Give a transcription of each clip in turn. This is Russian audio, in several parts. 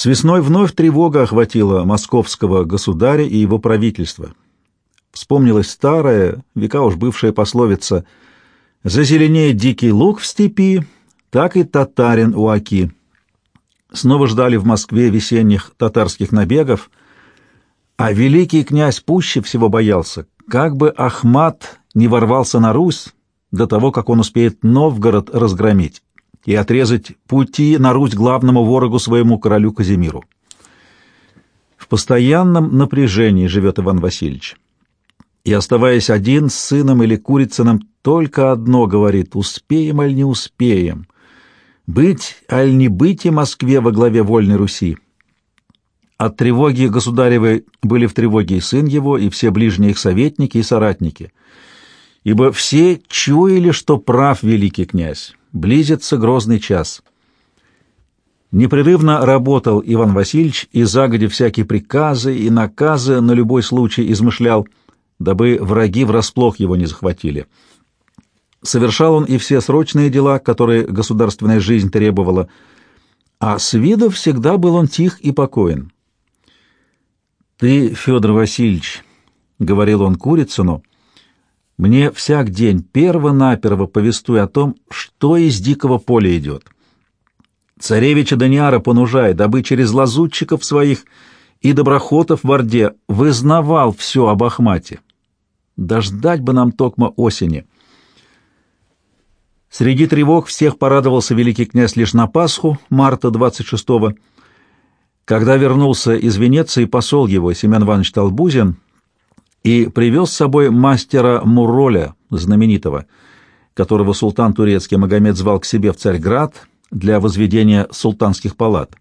С весной вновь тревога охватила московского государя и его правительство. Вспомнилась старая, века уж бывшая пословица «Зазеленеет дикий лук в степи, так и татарин у оки». Снова ждали в Москве весенних татарских набегов, а великий князь пуще всего боялся, как бы Ахмат не ворвался на Русь до того, как он успеет Новгород разгромить и отрезать пути на Русь главному ворогу своему королю Казимиру. В постоянном напряжении живет Иван Васильевич. И, оставаясь один с сыном или Курицыным, только одно говорит — успеем аль не успеем. Быть аль не быть и Москве во главе вольной Руси. От тревоги государевой были в тревоге и сын его, и все ближние их советники и соратники. Ибо все чуяли, что прав великий князь, близится грозный час. Непрерывно работал Иван Васильевич и загоди всякие приказы и наказы на любой случай измышлял, дабы враги врасплох его не захватили. Совершал он и все срочные дела, которые государственная жизнь требовала, а с виду всегда был он тих и покоен. «Ты, Федор Васильевич, — говорил он Курицыну, — мне всяк день перво-наперво повествуй о том, что из дикого поля идет. Царевича Даниара понужай, дабы через лазутчиков своих и доброхотов в Орде вызнавал все об Ахмате. Дождать бы нам токма осени». Среди тревог всех порадовался великий князь лишь на Пасху, марта 26-го, когда вернулся из Венеции посол его, Семен Иванович Толбузин, и привез с собой мастера Муроля, знаменитого, которого султан турецкий Магомед звал к себе в Царьград для возведения султанских палат.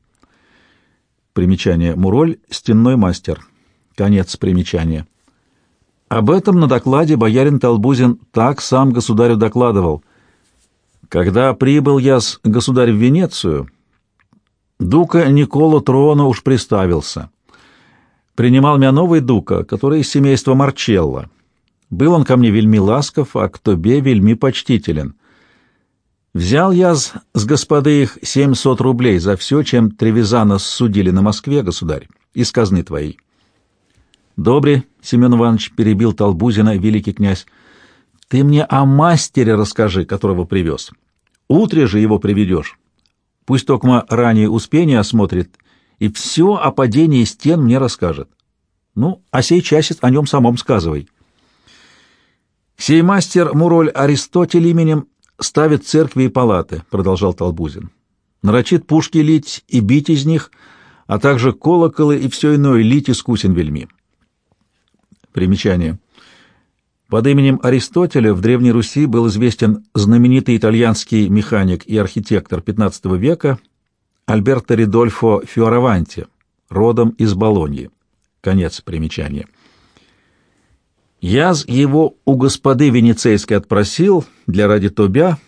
Примечание Муроль — стенной мастер. Конец примечания. Об этом на докладе боярин Толбузин так сам государю докладывал — когда прибыл я с государь в Венецию, дука Никола Трона уж приставился. Принимал меня новый дука, который из семейства Марчелло. Был он ко мне вельми ласков, а к тобе вельми почтителен. Взял я с, с господы их семьсот рублей за все, чем Тревизана судили на Москве, государь, из казны твоей. Добре, Семен Иванович перебил Толбузина великий князь, ты мне о мастере расскажи, которого привез. Утре же его приведешь. Пусть только ранее успение осмотрит и все о падении стен мне расскажет. Ну, а сей часец о нем самом сказывай. Сей мастер Муроль Аристотель именем ставит церкви и палаты, продолжал Толбузин. Нарочит пушки лить и бить из них, а также колоколы и все иное лить искусен вельми. Примечание. Под именем Аристотеля в Древней Руси был известен знаменитый итальянский механик и архитектор XV века Альберто Ридольфо Фиораванти, родом из Болоньи. Конец примечания. Я его у господы Венецейской отпросил для ради тобя,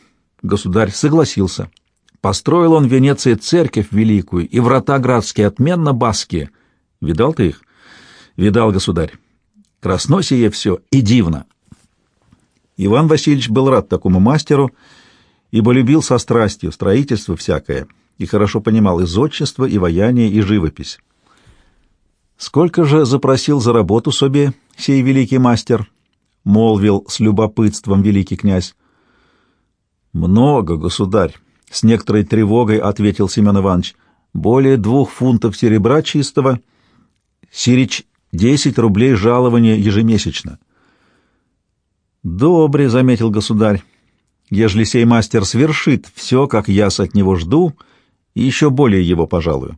государь согласился. Построил он в Венеции церковь великую и врата градские отменно баские. Видал ты их? Видал, государь. Красно сие все и дивно. Иван Васильевич был рад такому мастеру, ибо любил со страстью строительство всякое и хорошо понимал и зодчество, и вояние, и живопись. «Сколько же запросил за работу себе сей великий мастер?» — молвил с любопытством великий князь. «Много, государь», — с некоторой тревогой ответил Семен Иванович. «Более двух фунтов серебра чистого, сирич десять рублей жалования ежемесячно». «Добре», — заметил государь, — «ежели сей мастер свершит все, как я от него жду, и еще более его пожалую».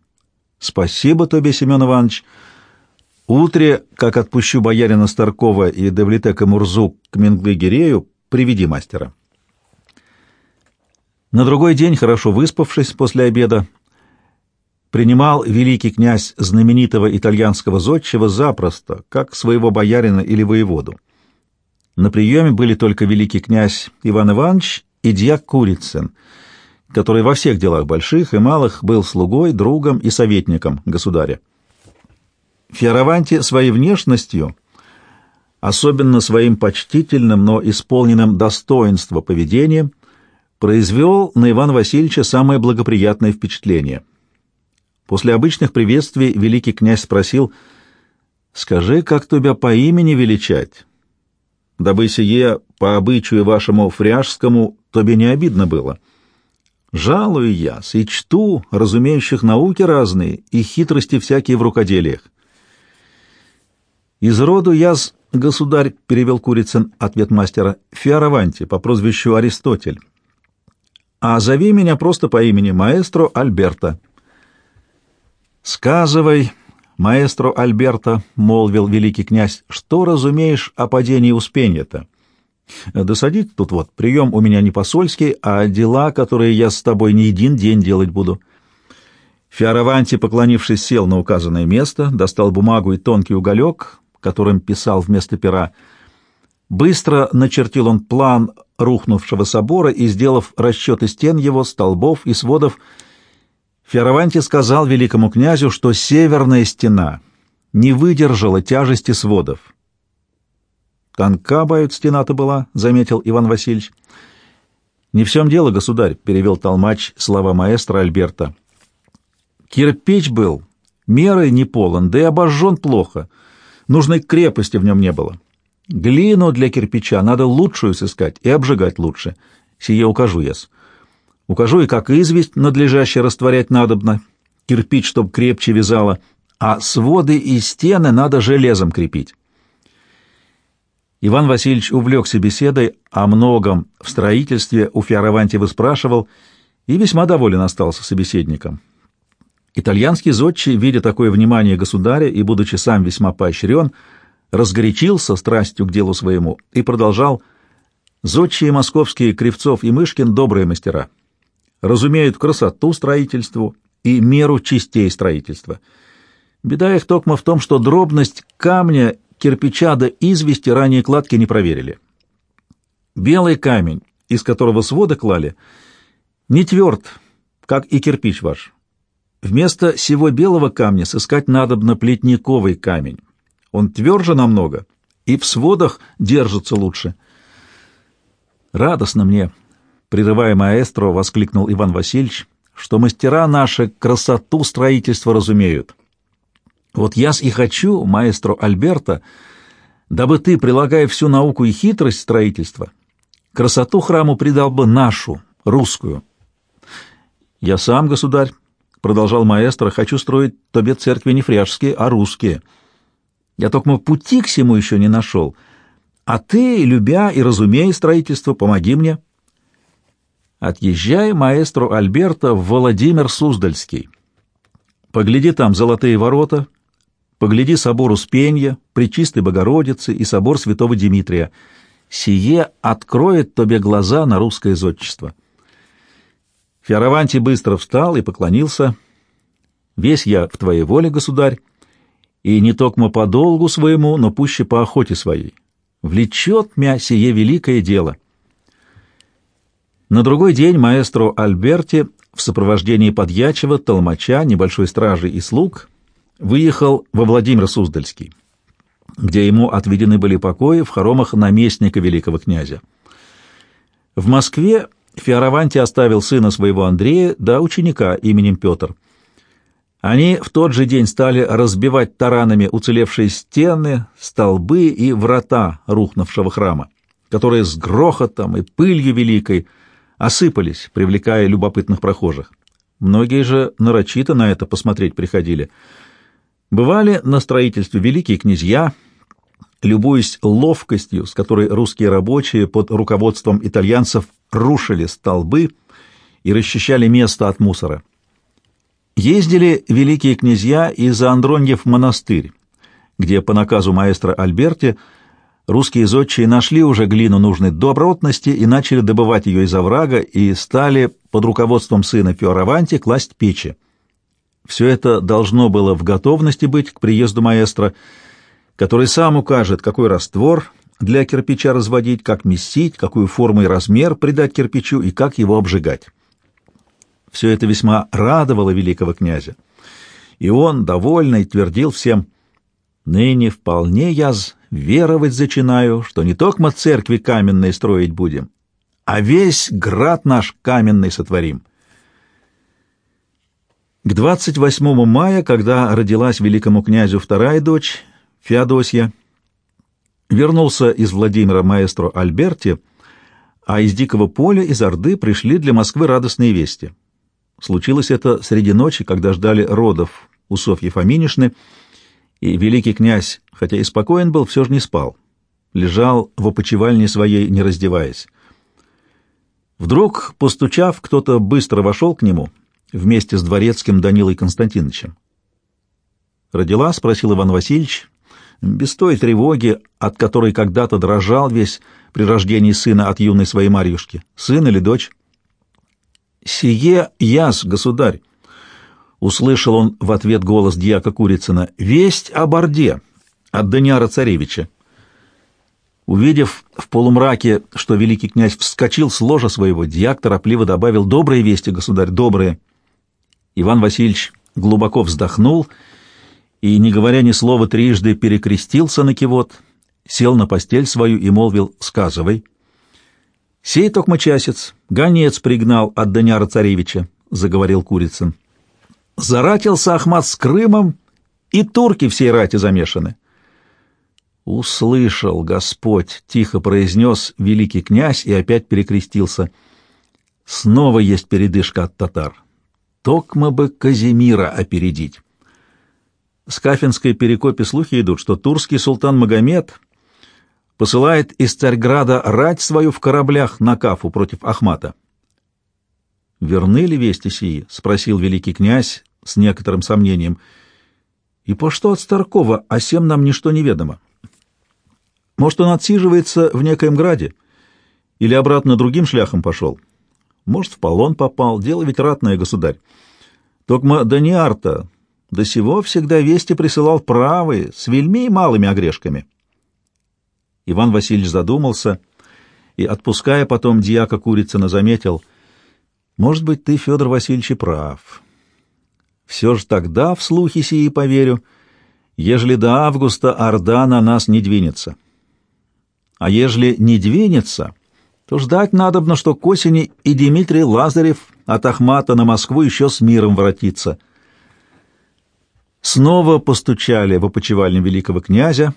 «Спасибо тебе, Семен Иванович. Утре, как отпущу боярина Старкова и Девлетека Мурзу к Менглы-Гирею, приведи мастера». На другой день, хорошо выспавшись после обеда, принимал великий князь знаменитого итальянского зодчего запросто, как своего боярина или воеводу. На приеме были только великий князь Иван Иванович и дьяк Курицын, который во всех делах больших и малых был слугой, другом и советником государя. Фиараванти своей внешностью, особенно своим почтительным, но исполненным достоинства поведением, произвел на Ивана Васильевича самое благоприятное впечатление. После обычных приветствий великий князь спросил, «Скажи, как тебя по имени величать, дабы сие по обычаю вашему фряжскому тебе не обидно было. Жалую я, и чту разумеющих науки разные и хитрости всякие в рукоделиях. Из роду я с государь, — перевел Курицын ответ мастера, — Фиараванти по прозвищу Аристотель. А зови меня просто по имени маэстро Альберта. Сказывай, маэстро Альберта, — молвил великий князь, — что разумеешь о падении Успенья-то? Да садить тут вот, прием у меня не посольский, а дела, которые я с тобой не один день делать буду. Фиараванти, поклонившись, сел на указанное место, достал бумагу и тонкий уголек, которым писал вместо пера. Быстро начертил он план рухнувшего собора и, сделав расчеты стен его, столбов и сводов, Фиараванти сказал великому князю, что северная стена не выдержала тяжести сводов. «Тонка, бают, стена-то была», — заметил Иван Васильевич. «Не в всем дело, государь», — перевел толмач слова маэстро Альберта. «Кирпич был, мерой не полон, да и обожжен плохо. Нужной крепости в нем не было. Глину для кирпича надо лучшую сыскать и обжигать лучше. Сие укажу яс. Укажу и как известь надлежаще растворять надобно, кирпич, чтоб крепче вязало, а своды и стены надо железом крепить». Иван Васильевич увлекся беседой о многом в строительстве, у Фиараванти выспрашивал и весьма доволен остался собеседником. Итальянский зодчий, видя такое внимание государя и, будучи сам весьма поощрен, разгорячился страстью к делу своему и продолжал «Зодчие московские Кривцов и Мышкин — добрые мастера. Разумеют красоту строительству и меру частей строительства. Беда их токма в том, что дробность камня кирпича да извести ранее кладки не проверили. Белый камень, из которого своды клали, не тверд, как и кирпич ваш. Вместо всего белого камня сыскать надобно плетниковый камень. Он тверже намного и в сводах держится лучше. Радостно мне, прерывая маэстро, воскликнул Иван Васильевич, что мастера наши красоту строительства разумеют. Вот я и хочу, маэстро Альберто, дабы ты, прилагая всю науку и хитрость строительства, красоту храму придал бы нашу, русскую. Я сам, государь, продолжал маэстро, хочу строить тебе церкви не фряжские, а русские. Я только пути к всему еще не нашел, а ты, любя и разумея строительство, помоги мне. Отъезжай, маэстро Альберто, в Владимир Суздальский. Погляди там золотые ворота, Погляди собор Успенья, Пречистой Богородицы и собор Святого Дмитрия. Сие откроет тебе глаза на русское зодчество. Фиараванти быстро встал и поклонился. «Весь я в твоей воле, государь, и не токмо по долгу своему, но пуще по охоте своей. Влечет мя сие великое дело». На другой день маэстро Альберти в сопровождении подьячего, толмача, небольшой стражи и слуг выехал во Владимир Суздальский, где ему отведены были покои в хоромах наместника великого князя. В Москве Фиараванти оставил сына своего Андрея да ученика именем Петр. Они в тот же день стали разбивать таранами уцелевшие стены, столбы и врата рухнувшего храма, которые с грохотом и пылью великой осыпались, привлекая любопытных прохожих. Многие же нарочито на это посмотреть приходили — Бывали на строительстве великие князья, любуясь ловкостью, с которой русские рабочие под руководством итальянцев рушили столбы и расчищали место от мусора. Ездили великие князья и за Андроньев монастырь, где по наказу маэстро Альберти русские зодчие нашли уже глину нужной добротности и начали добывать ее из оврага и стали под руководством сына Фиораванти класть печи. Все это должно было в готовности быть к приезду маэстро, который сам укажет, какой раствор для кирпича разводить, как месить, какую форму и размер придать кирпичу и как его обжигать. Все это весьма радовало великого князя, и он, довольный, твердил всем, «Ныне вполне я веровать зачинаю, что не только мы церкви каменные строить будем, а весь град наш каменный сотворим». К 28 мая, когда родилась великому князю вторая дочь, Феодосья, вернулся из Владимира маэстро Альберти, а из Дикого поля, из Орды, пришли для Москвы радостные вести. Случилось это среди ночи, когда ждали родов у Софьи Фоминишны, и великий князь, хотя и спокоен был, все же не спал. Лежал в опочивальне своей, не раздеваясь. Вдруг, постучав, кто-то быстро вошел к нему — вместе с дворецким Данилой Константиновичем. «Родила?» — спросил Иван Васильевич, без той тревоги, от которой когда-то дрожал весь при рождении сына от юной своей Марьюшки. Сын или дочь? «Сие яс, государь!» — услышал он в ответ голос дьяка Курицына. «Весть о Борде от Даниара Царевича». Увидев в полумраке, что великий князь вскочил с ложа своего, дьяк торопливо добавил «Добрые вести, государь, добрые!» Иван Васильевич глубоко вздохнул и, не говоря ни слова, трижды перекрестился на кивот, сел на постель свою и молвил «Сказывай». «Сей токмочасец, гонец пригнал от Даняра Царевича», — заговорил Курицын. «Заратился Ахмат с Крымом, и турки всей рати замешаны». «Услышал Господь», — тихо произнес великий князь и опять перекрестился. «Снова есть передышка от татар. Токма бы Казимира опередить. С Кафинской перекопе слухи идут, что турский султан Магомед посылает из Царьграда рать свою в кораблях на Кафу против Ахмата. «Верны ли вести сии?» — спросил великий князь с некоторым сомнением. «И по что от Старкова, а сем нам ничто не ведомо? Может, он отсиживается в некоем граде или обратно другим шляхом пошел?» Может, в полон попал. Дело ведь ратное, государь. Токма Даниарта до сего всегда вести присылал правые, с вельми малыми огрешками. Иван Васильевич задумался и, отпуская потом дьяка Курицына, заметил, «Может быть, ты, Федор Васильевич, и прав. Все же тогда в слухи сии поверю, ежели до августа Орда на нас не двинется. А ежели не двинется...» то ждать надобно, что к осени и Дмитрий Лазарев от Ахмата на Москву еще с миром воротится. Снова постучали в опочивальню великого князя,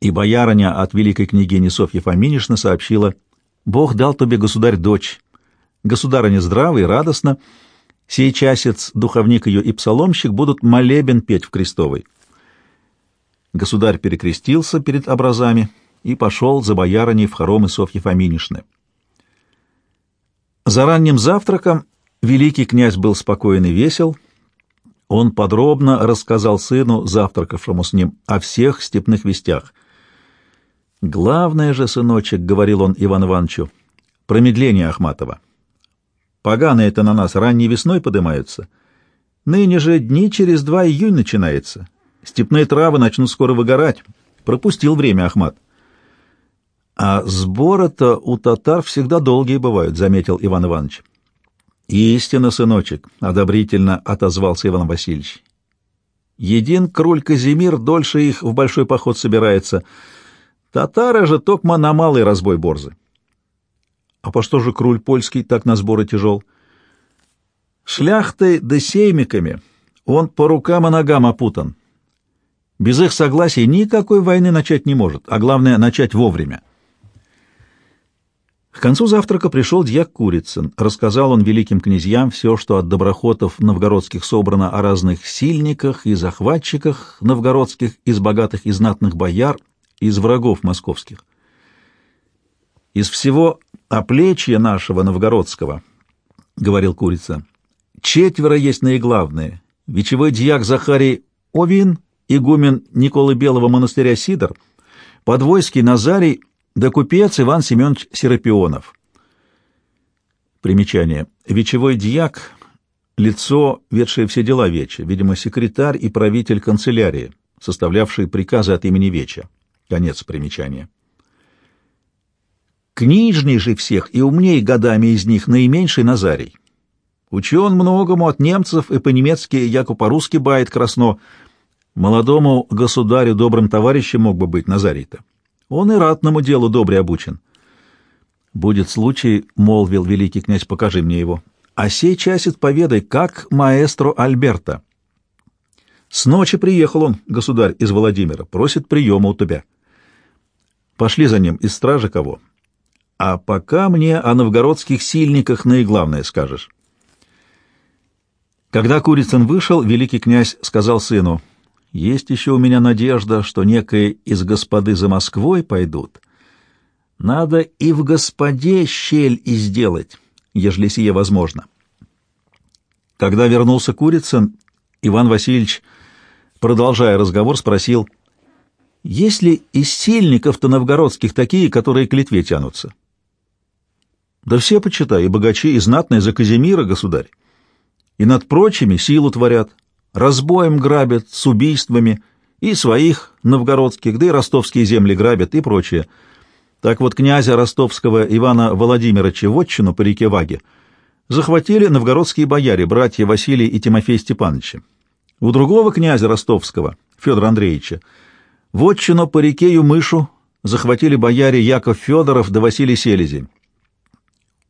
и боярыня от великой княгини Софьи Фоминишны сообщила, «Бог дал тебе, государь, дочь. Государыня здраво и радостно. Сей часец, духовник ее и псаломщик будут молебен петь в крестовой». Государь перекрестился перед образами — и пошел за боярыней в хоромы Софьи Фоминишны. За ранним завтраком великий князь был спокоен и весел. Он подробно рассказал сыну, завтракавшему с ним, о всех степных вестях. «Главное же, сыночек, — говорил он Иван Ивановичу, — промедление Ахматова. Поганые это на нас ранней весной поднимаются. Ныне же дни через два июнь начинается. Степные травы начнут скоро выгорать. Пропустил время Ахмат. А сборы-то у татар всегда долгие бывают, — заметил Иван Иванович. Истинно, сыночек, — одобрительно отозвался Иван Васильевич. Един круль Казимир дольше их в большой поход собирается. Татары же токма на малый разбой борзы. А по что же круль польский так на сборы тяжел? Шляхтой да сеймиками он по рукам и ногам опутан. Без их согласия никакой войны начать не может, а главное — начать вовремя. К концу завтрака пришел дьяк Курицын. Рассказал он великим князьям все, что от доброхотов новгородских собрано о разных сильниках и захватчиках новгородских, из богатых и знатных бояр, из врагов московских. «Из всего оплечья нашего новгородского, — говорил Курица, — четверо есть наиглавные. Вечевой дьяк Захарий Овин, игумен Николы Белого монастыря Сидор, подвойский Назарий — да купец Иван Семенович Серапионов. Примечание. Вечевой дьяк — лицо, ведшее все дела Веча, видимо, секретарь и правитель канцелярии, составлявший приказы от имени Веча. Конец примечания. Книжней же всех и умней годами из них наименьший Назарий. Учен многому от немцев и по-немецки, яко по-русски бает красно. Молодому государю добрым товарищем мог бы быть Назарий-то. Он и ратному делу добре обучен. «Будет случай, — молвил великий князь, — покажи мне его. а сей часит поведай, как маэстро Альберта. С ночи приехал он, государь, из Владимира, просит приема у тебя. Пошли за ним из стражи кого. А пока мне о новгородских сильниках наиглавное скажешь. Когда Курицын вышел, великий князь сказал сыну, «Есть еще у меня надежда, что некое из господы за Москвой пойдут. Надо и в господе щель и сделать, ежели сие возможно». Когда вернулся Курицын, Иван Васильевич, продолжая разговор, спросил, «Есть ли из сильников-то новгородских такие, которые к Литве тянутся?» «Да все, почитай, и богачи, и знатные за Казимира, государь и над прочими силу творят, разбоем грабят, с убийствами, и своих новгородских, да и ростовские земли грабят, и прочее. Так вот князя ростовского Ивана Владимировича Вотчину по реке Ваге захватили новгородские бояре, братья Василий и Тимофей Степановичи. У другого князя ростовского, Федора Андреевича, Вотчину по реке Юмышу захватили бояре Яков Федоров да Василий Селезень.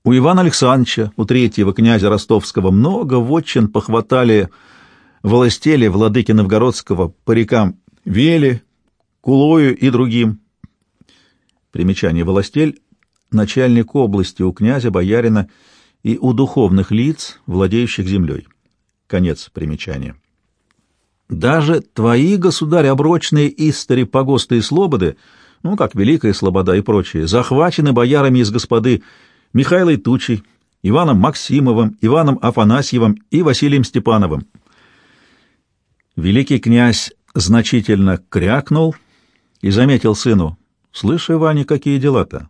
У Ивана Александровича, у третьего князя ростовского, много вотчин похватали властели владыки Новгородского по рекам Вели, Кулою и другим. Примечание властель — начальник области у князя, боярина и у духовных лиц, владеющих землей. Конец примечания. Даже твои, государь, оброчные истори, погосты и слободы, ну, как Великая Слобода и прочие, захвачены боярами из господы Михаилой Тучей, Иваном Максимовым, Иваном Афанасьевым и Василием Степановым. Великий князь значительно крякнул и заметил сыну, «Слышь, Иване, какие дела-то?»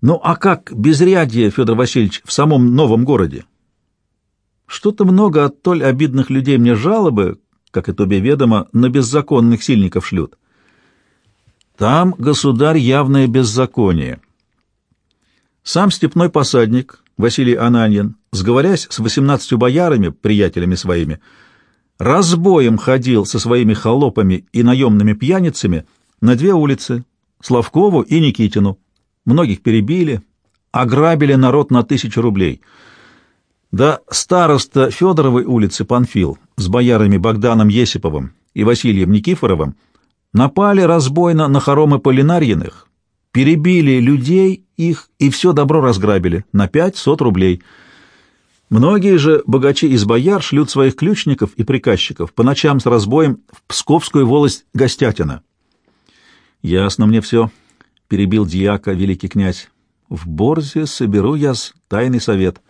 «Ну, а как безрядье, Федор Васильевич, в самом новом городе?» «Что-то много от толь обидных людей мне жалобы, как и тебе ведомо, на беззаконных сильников шлют». «Там, государь, явное беззаконие». Сам степной посадник Василий Ананьин, сговорясь с восемнадцатью боярами, приятелями своими, разбоем ходил со своими холопами и наемными пьяницами на две улицы, Славкову и Никитину. Многих перебили, ограбили народ на тысячу рублей. Да староста Федоровой улицы Панфил с боярами Богданом Есиповым и Василием Никифоровым напали разбойно на хоромы Полинарьиных, перебили людей их и все добро разграбили на пять сот рублей. Многие же богачи из бояр шлют своих ключников и приказчиков по ночам с разбоем в Псковскую волость Гостятина. «Ясно мне все», — перебил дьяка великий князь. «В Борзе соберу я с тайный совет.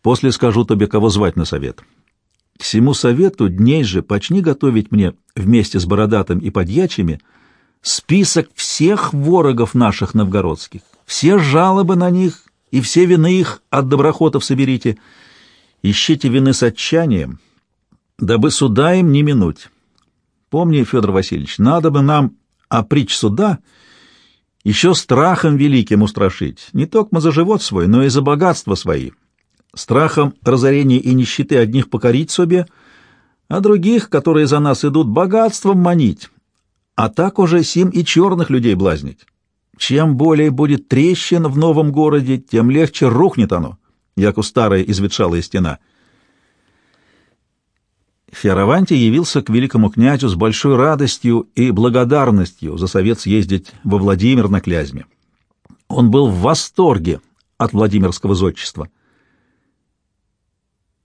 После скажу тебе, кого звать на совет. К всему совету дней же почни готовить мне вместе с Бородатым и Подьячими список всех ворогов наших новгородских, все жалобы на них и все вины их от доброхотов соберите. Ищите вины с отчаянием, дабы суда им не минуть. Помни, Федор Васильевич, надо бы нам опричь суда еще страхом великим устрашить, не только за живот свой, но и за богатство свои, страхом разорения и нищеты одних покорить себе, а других, которые за нас идут, богатством манить, а так уже сим и черных людей блазнить. Чем более будет трещин в новом городе, тем легче рухнет оно, яко старая изветшалая стена. Феравантий явился к великому князю с большой радостью и благодарностью за совет съездить во Владимир на Клязьме. Он был в восторге от Владимирского зодчества.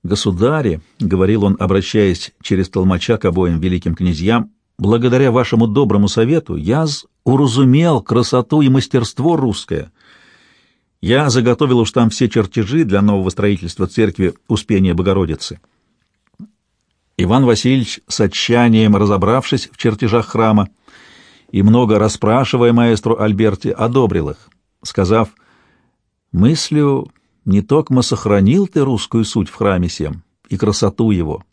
«Государи», — говорил он, обращаясь через толмача к обоим великим князьям, — «благодаря вашему доброму совету я уразумел красоту и мастерство русское. Я заготовил уж там все чертежи для нового строительства церкви Успения Богородицы. Иван Васильевич, с отчаянием разобравшись в чертежах храма и много расспрашивая маэстру Альберти, одобрил их, сказав, «Мыслю, не только сохранил ты русскую суть в храме сем и красоту его,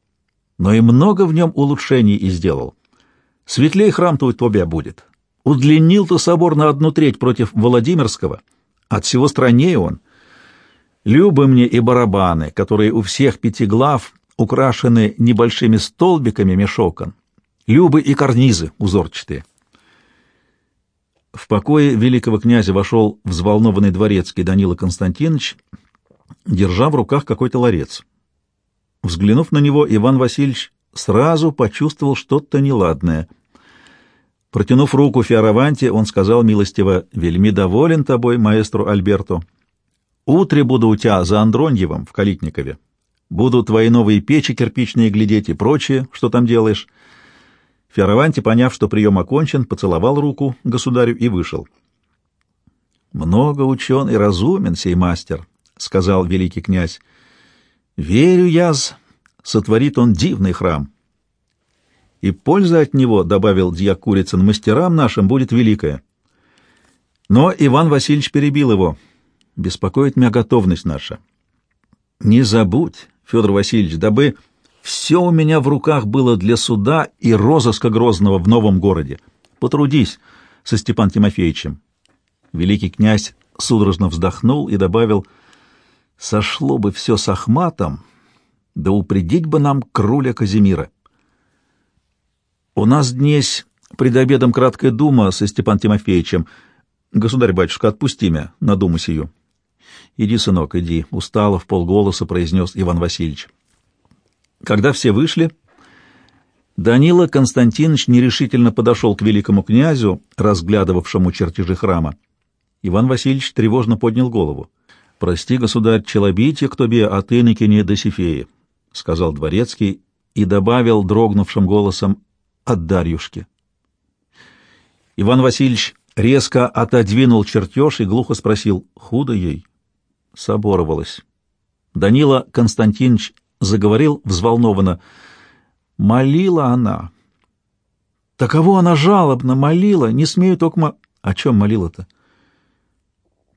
но и много в нем улучшений и сделал. Светлей храм-то у тебя будет, Удлинил-то собор на одну треть против Владимирского. От всего страннее он. Любы мне и барабаны, которые у всех пяти глав украшены небольшими столбиками мешокон. Любы и карнизы узорчатые. В покое великого князя вошел взволнованный дворецкий Данила Константинович держа в руках какой-то ларец. Взглянув на него, Иван Васильевич сразу почувствовал что-то неладное. Протянув руку Фиараванте, он сказал милостиво, «Вельми доволен тобой, маэстру Альберто. Утре буду у тебя за Андроньевым в Калитникове. Буду твои новые печи кирпичные глядеть и прочее, что там делаешь». Фиараванте, поняв, что прием окончен, поцеловал руку государю и вышел. «Много учен и разумен сей мастер», — сказал великий князь. «Верю я, сотворит он дивный храм». «И польза от него, — добавил дьяк Курицын, — мастерам нашим будет великая». Но Иван Васильевич перебил его. «Беспокоит меня готовность наша». «Не забудь, Федор Васильевич, дабы все у меня в руках было для суда и розыска Грозного в новом городе. Потрудись со Степан Тимофеевичем». Великий князь судорожно вздохнул и добавил, «Сошло бы все с Ахматом, да упредить бы нам круля Казимира». «У нас днесь пред обедом краткая дума со Степан Тимофеевичем. Государь-батюшка, отпусти меня на думу сию». «Иди, сынок, иди», — устало в полголоса произнес Иван Васильевич. Когда все вышли, Данила Константинович нерешительно подошел к великому князю, разглядывавшему чертежи храма. Иван Васильевич тревожно поднял голову. «Прости, государь, челобитие к тебе от инокине Досифеи», — сказал дворецкий и добавил дрогнувшим голосом «от Дарьюшки». Иван Васильевич резко отодвинул чертеж и глухо спросил «Худо ей?» Соборовалась. Данила Константинович заговорил взволнованно «Молила она». «Таково она жалобно молила, не смею только...» «О чем молила-то?»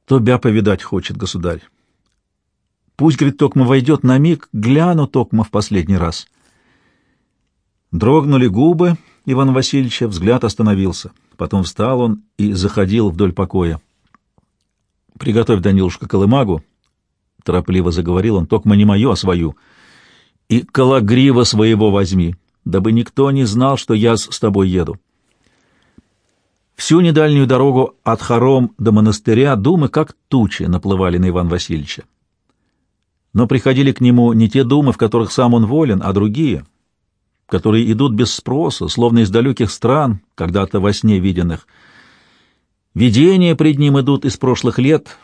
Тобя повидать хочет, государь. Пусть, говорит, Токма войдет на миг, гляну Токма в последний раз. Дрогнули губы Ивана Васильевича, взгляд остановился. Потом встал он и заходил вдоль покоя. «Приготовь, Данилушка, колымагу», — торопливо заговорил он, — «токма не мою, а свою. И калагрива своего возьми, дабы никто не знал, что я с тобой еду». Всю недальнюю дорогу от хором до монастыря думы как тучи наплывали на Иван Васильевича. Но приходили к нему не те думы, в которых сам он волен, а другие, которые идут без спроса, словно из далеких стран, когда-то во сне виденных. Видения пред ним идут из прошлых лет,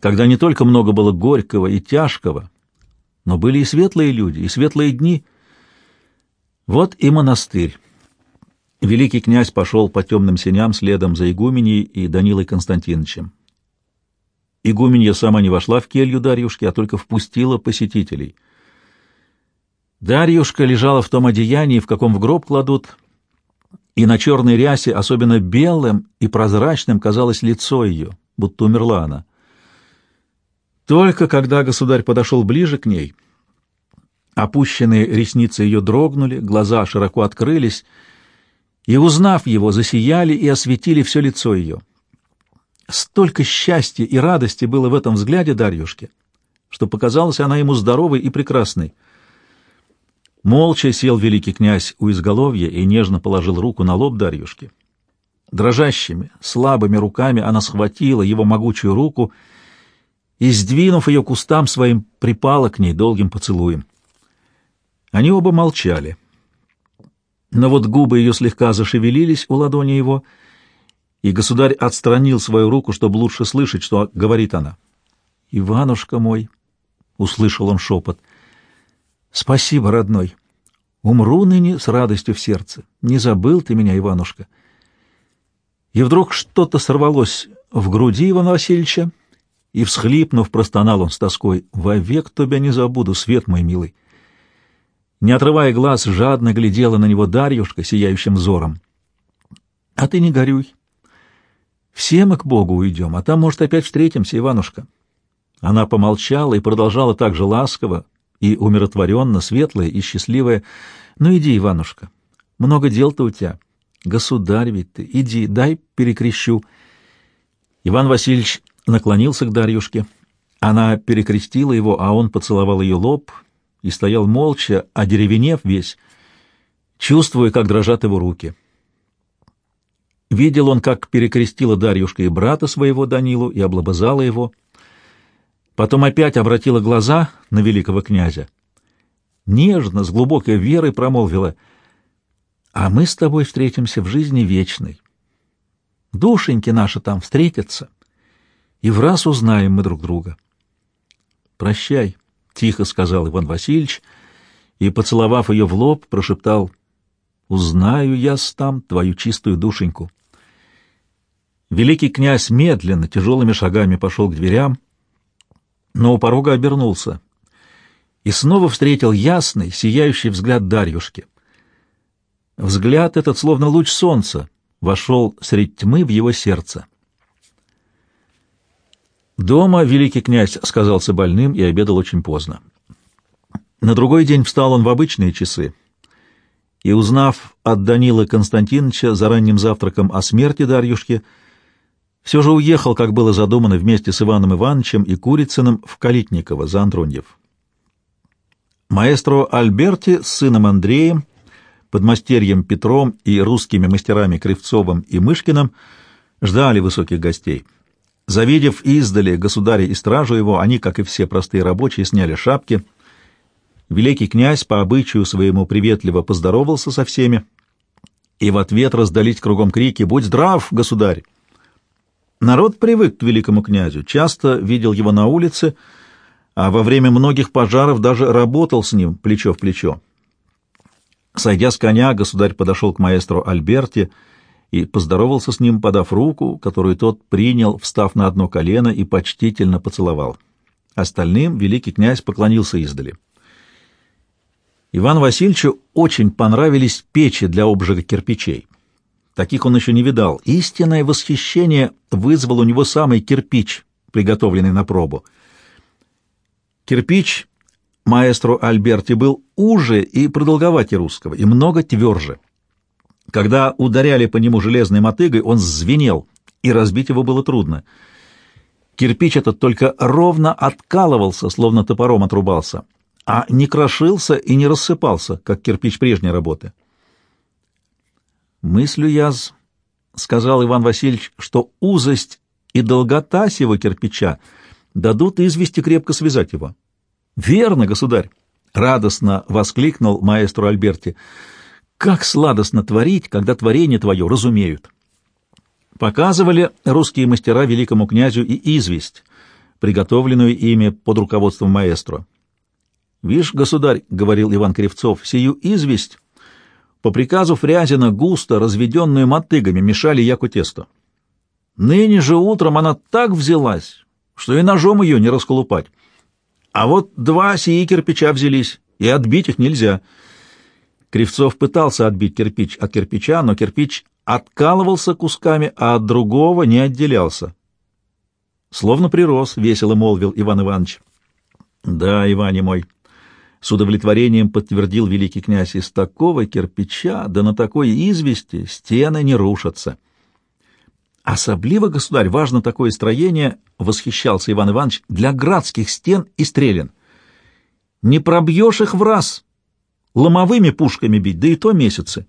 когда не только много было горького и тяжкого, но были и светлые люди, и светлые дни. Вот и монастырь. Великий князь пошел по темным сеням следом за игуменей и Данилой Константиновичем. Игуменья сама не вошла в келью Дарьюшки, а только впустила посетителей. Дарьюшка лежала в том одеянии, в каком в гроб кладут, и на черной рясе, особенно белым и прозрачным, казалось лицо ее, будто умерла она. Только когда государь подошел ближе к ней, опущенные ресницы ее дрогнули, глаза широко открылись — и, узнав его, засияли и осветили все лицо ее. Столько счастья и радости было в этом взгляде Дарьюшки, что показалась она ему здоровой и прекрасной. Молча сел великий князь у изголовья и нежно положил руку на лоб Дарьюшки. Дрожащими, слабыми руками она схватила его могучую руку и, сдвинув ее к устам своим, припала к ней долгим поцелуем. Они оба молчали но вот губы ее слегка зашевелились у ладони его, и государь отстранил свою руку, чтобы лучше слышать, что говорит она. «Иванушка мой!» — услышал он шепот. «Спасибо, родной. Умру ныне с радостью в сердце. Не забыл ты меня, Иванушка». И вдруг что-то сорвалось в груди Ивана Васильевича, и, всхлипнув, простонал он с тоской. «Вовек тебя не забуду, свет мой милый». Не отрывая глаз, жадно глядела на него Дарьюшка сияющим взором. — А ты не горюй. Все мы к Богу уйдем, а там, может, опять встретимся, Иванушка. Она помолчала и продолжала так же ласково и умиротворенно, светлая и счастливая. — Ну, иди, Иванушка, много дел-то у тебя. Государь ведь ты, иди, дай перекрещу. Иван Васильевич наклонился к Дарьюшке. Она перекрестила его, а он поцеловал ее лоб — и стоял молча, одеревенев весь, чувствуя, как дрожат его руки. Видел он, как перекрестила Дарьюшка и брата своего Данилу и облобызала его. Потом опять обратила глаза на великого князя. Нежно, с глубокой верой промолвила, «А мы с тобой встретимся в жизни вечной. Душеньки наши там встретятся, и в раз узнаем мы друг друга». «Прощай», — тихо сказал Иван Васильевич, и, поцеловав ее в лоб, прошептал, «Узнаю я там твою чистую душеньку». Великий князь медленно, тяжелыми шагами пошел к дверям, но у порога обернулся и снова встретил ясный, сияющий взгляд Дарьюшки. Взгляд этот, словно луч солнца, вошел средь тьмы в его сердце. Дома великий князь сказался больным и обедал очень поздно. На другой день встал он в обычные часы и, узнав от Данила Константиновича за ранним завтраком о смерти Дарьюшки, все же уехал, как было задумано, вместе с Иваном Ивановичем и Курицыным в Калитниково за Андроньев. Маэстро Альберти с сыном Андреем, подмастерьем Петром и русскими мастерами Кривцовым и Мышкиным ждали высоких гостей. Завидев издали государя и стражу его, они, как и все простые рабочие, сняли шапки. Великий князь по обычаю своему приветливо поздоровался со всеми, и в ответ раздались кругом крики «Будь здрав, государь!». Народ привык к великому князю, часто видел его на улице, а во время многих пожаров даже работал с ним плечо в плечо. Сойдя с коня, государь подошел к маэстро Альберти и поздоровался с ним, подав руку, которую тот принял, встав на одно колено и почтительно поцеловал. Остальным великий князь поклонился издали. Иван Васильевичу очень понравились печи для обжига кирпичей. Таких он еще не видал. Истинное восхищение вызвал у него самый кирпич, приготовленный на пробу. Кирпич маэстро Альберти был уже и продолговатее русского, и много тверже. Когда ударяли по нему железной мотыгой, он звенел, и разбить его было трудно. Кирпич этот только ровно откалывался, словно топором отрубался, а не крошился и не рассыпался, как кирпич прежней работы. «Мыслю я, — сказал Иван Васильевич, — что узость и долгота сего кирпича дадут извести крепко связать его». «Верно, государь!» — радостно воскликнул маэстро Альберти — как сладостно творить, когда творение твое разумеют. Показывали русские мастера великому князю и известь, приготовленную ими под руководством маэстро. «Вишь, государь, — говорил Иван Кривцов, — сию известь по приказу Фрязина густо, разведенную мотыгами, мешали яку тесто. Ныне же утром она так взялась, что и ножом ее не расколупать. А вот два сии кирпича взялись, и отбить их нельзя». Кривцов пытался отбить кирпич от кирпича, но кирпич откалывался кусками, а от другого не отделялся. Словно прирос, — весело молвил Иван Иванович. — Да, Иване мой, — с удовлетворением подтвердил великий князь, — из такого кирпича, да на такой извести стены не рушатся. Особливо, государь, важно такое строение, — восхищался Иван Иванович, — для градских стен и стрелен. Не пробьешь их в раз, ломовыми пушками бить, да и то месяцы.